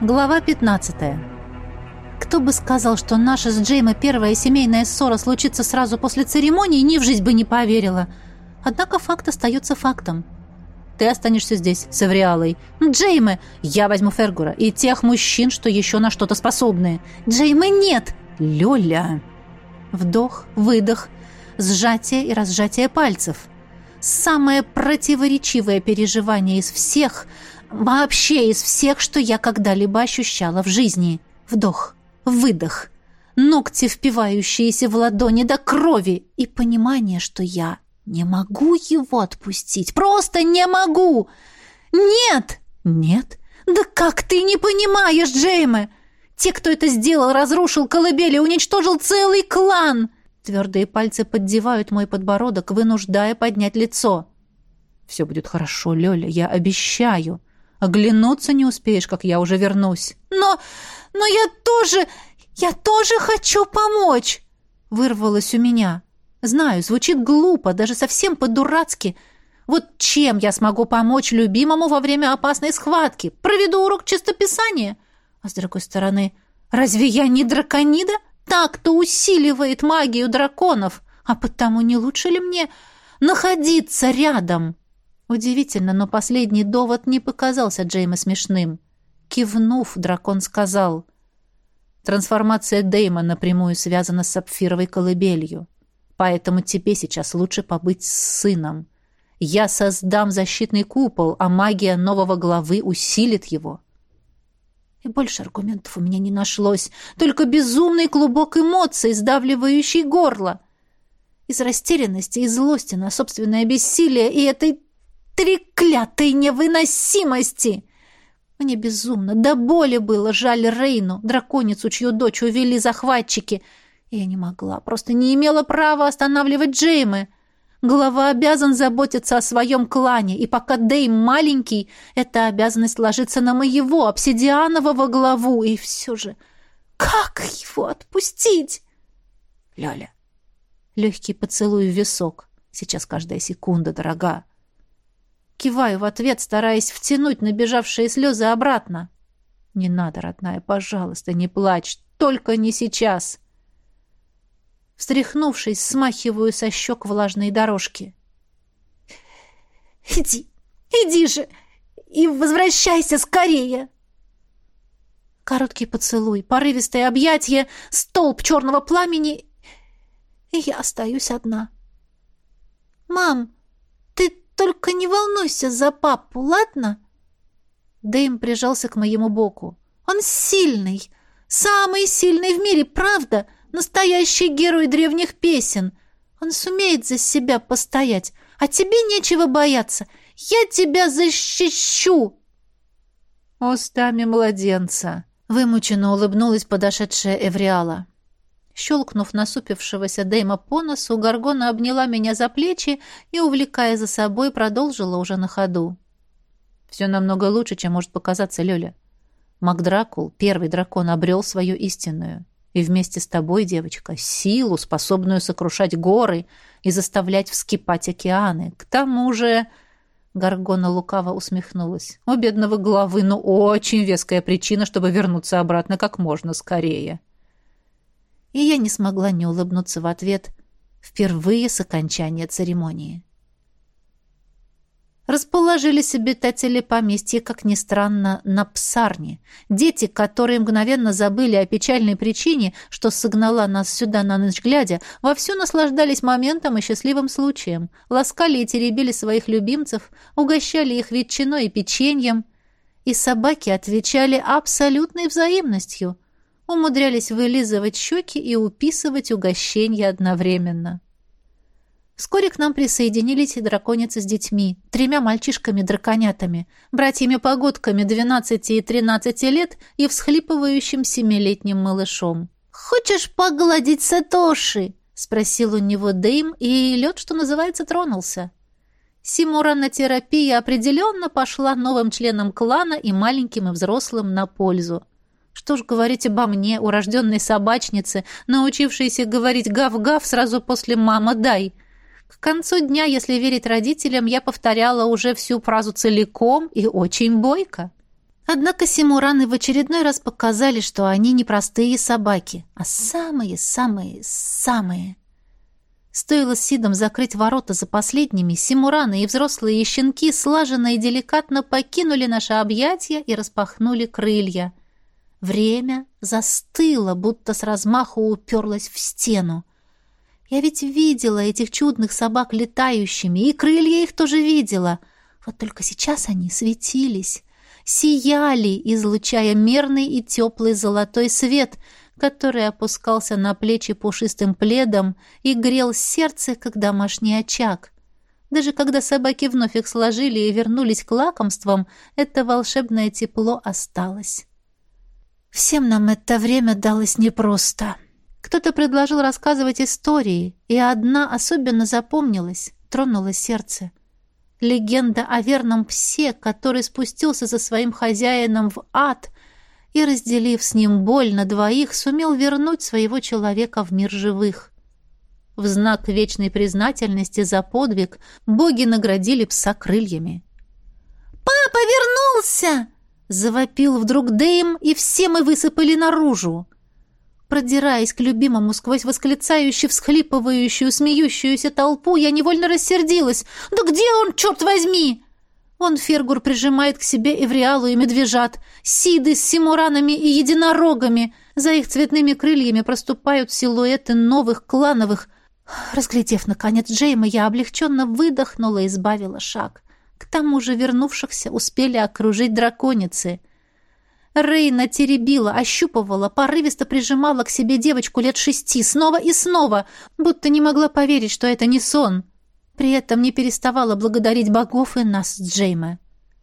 Глава 15. Кто бы сказал, что наша с Джейма первая семейная ссора случится сразу после церемонии, ни в жизнь бы не поверила. Однако факт остается фактом. Ты останешься здесь, с Эвриалой. Джейме, я возьму Фергура и тех мужчин, что еще на что-то способны. Джейме нет! Лёля! Вдох, выдох, сжатие и разжатие пальцев. Самое противоречивое переживание из всех — Вообще из всех, что я когда-либо ощущала в жизни. Вдох, выдох, ногти, впивающиеся в ладони до крови, и понимание, что я не могу его отпустить. Просто не могу! Нет! Нет? Да как ты не понимаешь, Джейме? Те, кто это сделал, разрушил колыбели, уничтожил целый клан!» Твердые пальцы поддевают мой подбородок, вынуждая поднять лицо. «Все будет хорошо, Лёля, я обещаю!» Оглянуться не успеешь, как я уже вернусь. Но... но я тоже... я тоже хочу помочь!» Вырвалось у меня. Знаю, звучит глупо, даже совсем по-дурацки. Вот чем я смогу помочь любимому во время опасной схватки? Проведу урок чистописания? А с другой стороны, разве я не драконида? Так-то усиливает магию драконов. А потому не лучше ли мне находиться рядом?» Удивительно, но последний довод не показался Джейма смешным. Кивнув, дракон сказал. «Трансформация Дейма напрямую связана с сапфировой колыбелью. Поэтому тебе сейчас лучше побыть с сыном. Я создам защитный купол, а магия нового главы усилит его». И больше аргументов у меня не нашлось, только безумный клубок эмоций, сдавливающий горло. Из растерянности и злости на собственное бессилие и этой треклятой невыносимости! Мне безумно, до боли было жаль Рейну, драконицу, чью дочь увели захватчики. Я не могла, просто не имела права останавливать Джеймы. Глава обязан заботиться о своем клане, и пока Дейм маленький, эта обязанность ложится на моего, обсидианового главу, и все же... Как его отпустить? Ляля. Легкий поцелуй в висок. Сейчас каждая секунда дорога. Киваю в ответ, стараясь втянуть набежавшие слезы обратно. «Не надо, родная, пожалуйста, не плачь, только не сейчас!» Встряхнувшись, смахиваю со щек влажные дорожки. «Иди, иди же и возвращайся скорее!» Короткий поцелуй, порывистое объятие, столб черного пламени, и я остаюсь одна. «Мам, только не волнуйся за папу, ладно?» Дэйм прижался к моему боку. «Он сильный, самый сильный в мире, правда, настоящий герой древних песен. Он сумеет за себя постоять, а тебе нечего бояться. Я тебя защищу!» «Устами младенца», — вымученно улыбнулась подошедшая Эвриала. Щелкнув насупившегося Дейма по носу, Гаргона обняла меня за плечи и, увлекая за собой, продолжила уже на ходу. «Все намного лучше, чем может показаться Лёля. Макдракул, первый дракон, обрел свою истинную. И вместе с тобой, девочка, силу, способную сокрушать горы и заставлять вскипать океаны. К тому же...» Гаргона лукаво усмехнулась. «У бедного главы, ну, очень веская причина, чтобы вернуться обратно как можно скорее» и я не смогла не улыбнуться в ответ впервые с окончания церемонии. Расположились обитатели поместья, как ни странно, на псарне. Дети, которые мгновенно забыли о печальной причине, что согнала нас сюда на ночь глядя, вовсю наслаждались моментом и счастливым случаем. Ласкали и теребили своих любимцев, угощали их ветчиной и печеньем. И собаки отвечали абсолютной взаимностью – умудрялись вылизывать щеки и уписывать угощения одновременно. Вскоре к нам присоединились и драконицы с детьми, тремя мальчишками-драконятами, братьями-погодками 12 и 13 лет и всхлипывающим семилетним малышом. «Хочешь погладить Сатоши?» — спросил у него Дэйм, и лед, что называется, тронулся. Симуранотерапия определенно пошла новым членам клана и маленьким и взрослым на пользу. Что ж говорить обо мне, урожденной собачнице, научившейся говорить гав-гав сразу после «мама, дай». К концу дня, если верить родителям, я повторяла уже всю фразу целиком и очень бойко. Однако симураны в очередной раз показали, что они не простые собаки, а самые-самые-самые. Стоило Сидом закрыть ворота за последними, симураны и взрослые щенки слаженно и деликатно покинули наше объятие и распахнули крылья. Время застыло, будто с размаху уперлось в стену. Я ведь видела этих чудных собак летающими, и крылья их тоже видела. Вот только сейчас они светились, сияли, излучая мерный и теплый золотой свет — который опускался на плечи пушистым пледом и грел сердце, как домашний очаг. Даже когда собаки вновь их сложили и вернулись к лакомствам, это волшебное тепло осталось. Всем нам это время далось непросто. Кто-то предложил рассказывать истории, и одна особенно запомнилась, тронула сердце. Легенда о верном псе, который спустился за своим хозяином в ад и, разделив с ним боль на двоих, сумел вернуть своего человека в мир живых. В знак вечной признательности за подвиг боги наградили пса крыльями. «Папа вернулся!» — завопил вдруг Дэйм, и все мы высыпали наружу. Продираясь к любимому сквозь восклицающую, всхлипывающую, смеющуюся толпу, я невольно рассердилась. «Да где он, черт возьми?» Он Фергур прижимает к себе Эвриалу и медвежат, Сиды с симуранами и единорогами. За их цветными крыльями проступают силуэты новых клановых. Разглядев, наконец, Джейма, я облегченно выдохнула и сбавила шаг. К тому же вернувшихся успели окружить драконицы. Рейна теребила, ощупывала, порывисто прижимала к себе девочку лет шести, снова и снова, будто не могла поверить, что это не сон. — при этом не переставала благодарить богов и нас с Джейме.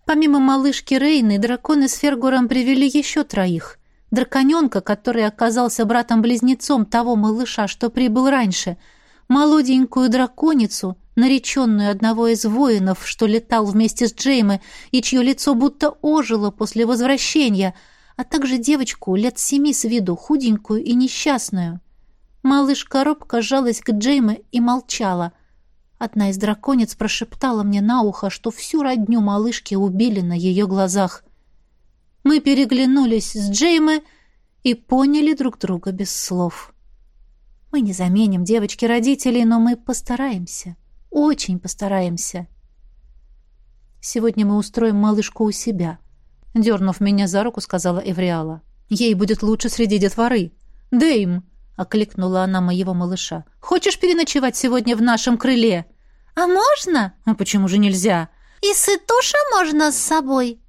Помимо малышки Рейны, драконы с Фергуром привели еще троих. Драконенка, который оказался братом-близнецом того малыша, что прибыл раньше, молоденькую драконицу, нареченную одного из воинов, что летал вместе с Джейме и чье лицо будто ожило после возвращения, а также девочку лет семи с виду, худенькую и несчастную. Малышка робко жалась к Джейме и молчала — Одна из драконец прошептала мне на ухо, что всю родню малышки убили на ее глазах. Мы переглянулись с Джейме и поняли друг друга без слов. Мы не заменим девочки родителей, но мы постараемся. Очень постараемся. Сегодня мы устроим малышку у себя. Дернув меня за руку, сказала Эвриала. Ей будет лучше среди детворы. Дэйм, — окликнула она моего малыша. «Хочешь переночевать сегодня в нашем крыле?» «А можно?» «А почему же нельзя?» «И Сытоша можно с собой?»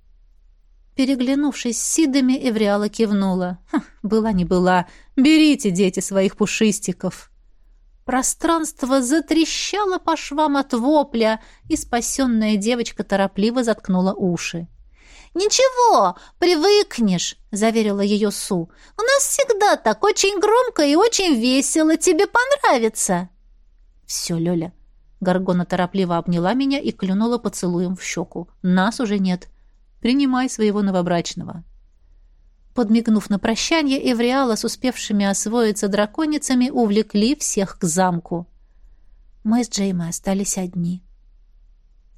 Переглянувшись с Сидами, Эвриала кивнула. «Была не была. Берите, дети, своих пушистиков!» Пространство затрещало по швам от вопля, и спасенная девочка торопливо заткнула уши. «Ничего, привыкнешь», — заверила ее Су. «У нас всегда так очень громко и очень весело. Тебе понравится». «Все, Лёля». Гаргона торопливо обняла меня и клюнула поцелуем в щеку. «Нас уже нет. Принимай своего новобрачного». Подмигнув на прощание, Эвриала с успевшими освоиться драконицами увлекли всех к замку. Мы с Джеймой остались одни.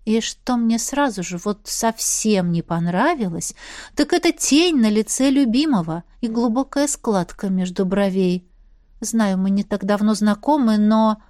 И что мне сразу же вот совсем не понравилось, так это тень на лице любимого и глубокая складка между бровей. Знаю, мы не так давно знакомы, но...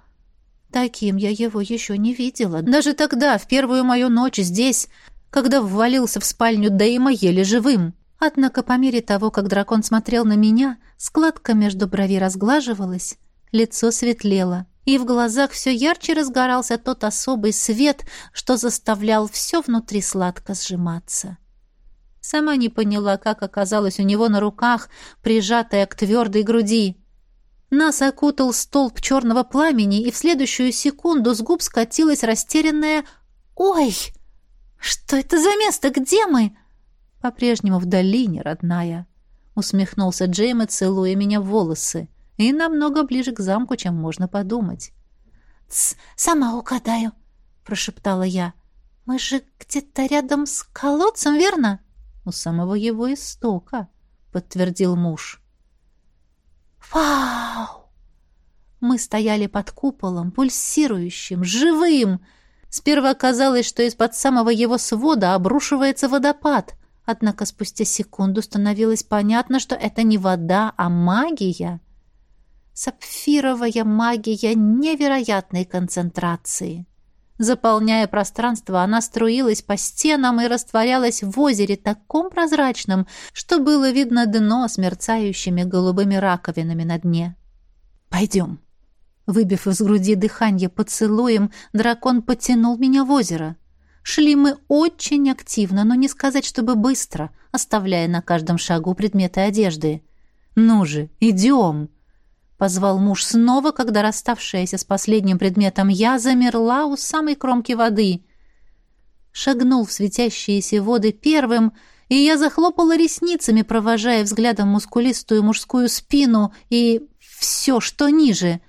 Таким я его еще не видела. Даже тогда, в первую мою ночь здесь, когда ввалился в спальню Дейма еле живым. Однако по мере того, как дракон смотрел на меня, складка между бровей разглаживалась, лицо светлело и в глазах все ярче разгорался тот особый свет, что заставлял все внутри сладко сжиматься. Сама не поняла, как оказалась у него на руках, прижатая к твердой груди. Нас окутал столб черного пламени, и в следующую секунду с губ скатилась растерянная «Ой! Что это за место? Где мы?» «По-прежнему в долине, родная», — усмехнулся Джейм, целуя меня в волосы и намного ближе к замку, чем можно подумать. «Тсс, сама угадаю», — прошептала я. «Мы же где-то рядом с колодцем, верно?» «У самого его истока», — подтвердил муж. «Вау!» Мы стояли под куполом, пульсирующим, живым. Сперва казалось, что из-под самого его свода обрушивается водопад — Однако спустя секунду становилось понятно, что это не вода, а магия. Сапфировая магия невероятной концентрации. Заполняя пространство, она струилась по стенам и растворялась в озере таком прозрачном, что было видно дно с мерцающими голубыми раковинами на дне. «Пойдем». Выбив из груди дыхание поцелуем, дракон потянул меня в озеро. Шли мы очень активно, но не сказать, чтобы быстро, оставляя на каждом шагу предметы одежды. «Ну же, идем!» Позвал муж снова, когда расставшаяся с последним предметом я замерла у самой кромки воды. Шагнул в светящиеся воды первым, и я захлопала ресницами, провожая взглядом мускулистую мужскую спину и все, что ниже.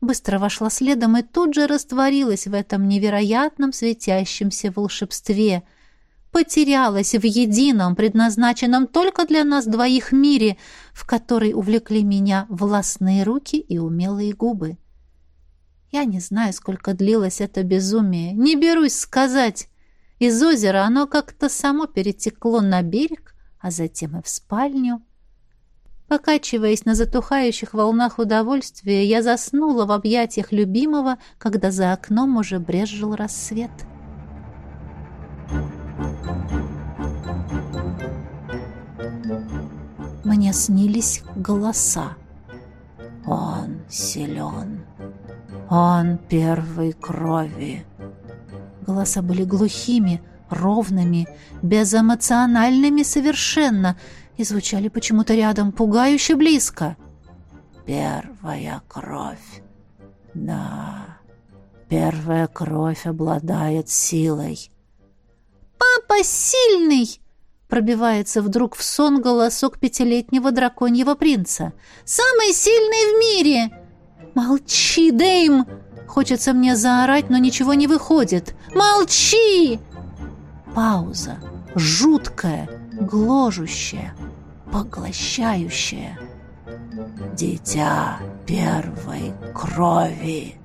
Быстро вошла следом и тут же растворилась в этом невероятном светящемся волшебстве — потерялась в едином, предназначенном только для нас двоих мире, в который увлекли меня властные руки и умелые губы. Я не знаю, сколько длилось это безумие, не берусь сказать. Из озера оно как-то само перетекло на берег, а затем и в спальню. Покачиваясь на затухающих волнах удовольствия, я заснула в объятиях любимого, когда за окном уже брезжил рассвет. Мне снились голоса. Он силен. Он первой крови. Голоса были глухими, ровными, безэмоциональными совершенно и звучали почему-то рядом, пугающе близко. Первая кровь. Да, первая кровь обладает силой. «Папа сильный!» Пробивается вдруг в сон голосок пятилетнего драконьего принца. «Самый сильный в мире!» «Молчи, Дэйм!» Хочется мне заорать, но ничего не выходит. «Молчи!» Пауза. Жуткая, гложущая, поглощающая. «Дитя первой крови!»